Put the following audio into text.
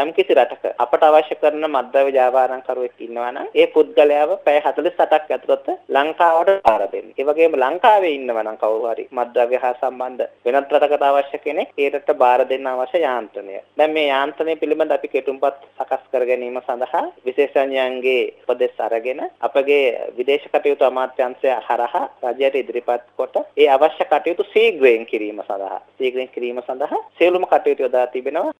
යම්කිසි රටක අපට අවශ්‍ය කරන මත්ද්‍රව්‍ය ව්‍යාපාරකරුවෙක් ඉන්නවා නම් ඒ පුද්ගලයාව පැය 48ක් ඇතුළත ලංකාවට බාර දෙන්න. ඒ වගේම ලංකාවේ ඉන්නවා නම් කවුරු හරි මත්ද්‍රව්‍ය හා සම්බන්ධ වෙනත් රටකට අවශ්‍ය කෙනෙක් ඒකට බාර දෙන්න අවශ්‍ය යාන්ත්‍රණය. දැන් මේ යාන්ත්‍රණය පිළිබඳ අපි කෙටුම්පත් සකස් කර ගැනීම සඳහා විශේෂඥයන්ගේ උපදෙස් අරගෙන අපගේ විදේශ කටයුතු අමාත්‍යාංශය හරහා රජයට ඉදිරිපත් කොට ඒ අවශ්‍ය කටයුතු ශීඝ්‍රයෙන් කිරීම සඳහා ශීඝ්‍රයෙන් කිරීම සඳහා සියලුම කටයුතු යොදා තිබෙනවා